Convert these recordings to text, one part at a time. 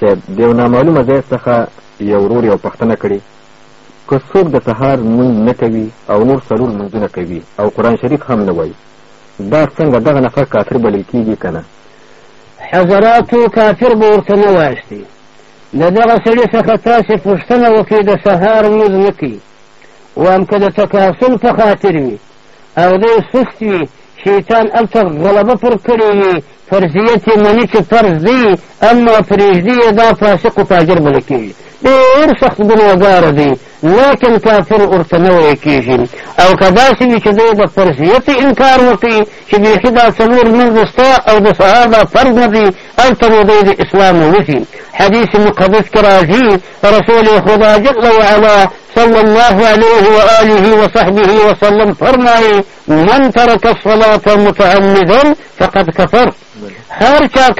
صاحب د یو نامعلومه ځای څخه یو ورور یو پوښتنه کړې که څوک د سهار لمونځ نه کوي او نور څلور لمونځونه کوي او قرآن شریف هم نه وایي دا څنګه دغه نفر کافر بلل کېږي که نه؟ حضراتو کافر به ورته نه وایستئ د دغه سړي څخه تاسې پوښتنه وکړئ د سهار لمونځ نه کوي وایم که د تکاسل په خاطر وي او دی سست وي شیطان هلته غلبه پر کړې وي چې فرض دی أما پرېږدي یې دا فاسق و فاجر کېږي ډېر سخت ګناهګاره دی ورته نه ویل کېږي أو چې بیخي دا څلور لمونځ ستا أو د سهار دا فرض نه دی هلته نو دی د إسلام وځي حدیث مقدس کې راځي رسول خدا جل وعلا صلى الله عليه وآله وصحبه وسلم فرمائے من ترك الصلاة متعمدا فقد كفر هر چا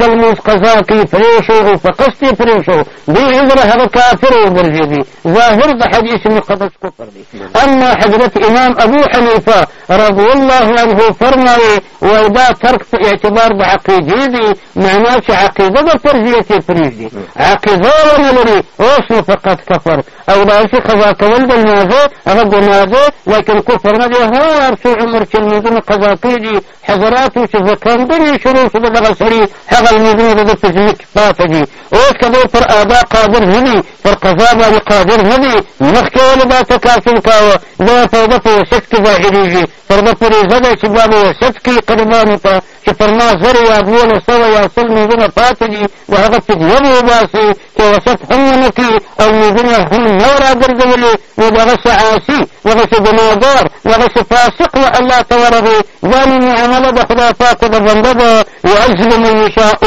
کوي أو په قصد یې پرېښو دې عذر هغه کافر وګرځېدي ظاهر د حدیث مقدس کفر دی. اما حضرت امام ابو حنیفه رضی الله عنه دا ترک په اعتبار د عقیدې دی معنا چې عقیده د فرضیت یې پرېږدي عقیده ونه لري اوس أو داسې قضا کول د لمانځه هغه ګناه ده لیکن کفر نه دی عمر چې کړي دي حضراتو چې زکندرې شروع شو د دغه سړي هغه لمونځونه د ده په ذمه کې پاته دي. اوس که دی پر ادا قادر نه دي پر قضا باندې قادر نه دي مخکې ولې دا تکاسل کاوه؟ دا په ده په وسط کې ظاهرېږي. پر ده فریضه ده چې بیا به وسط کوي قربانو ته چې پر ما زر یا دولس سوه یا سل لمونځونه پاته دي د هغه فدیه به وباسي چې وسط هم ونه کړي أو لمونځونه هم نه راګرځولي نو دغسې عاصي دغسې ګناهګار دغسې فاسق و الله ته ورغی ظالمي عمله د خدای پاک د بنده ده يعز لمن يشاء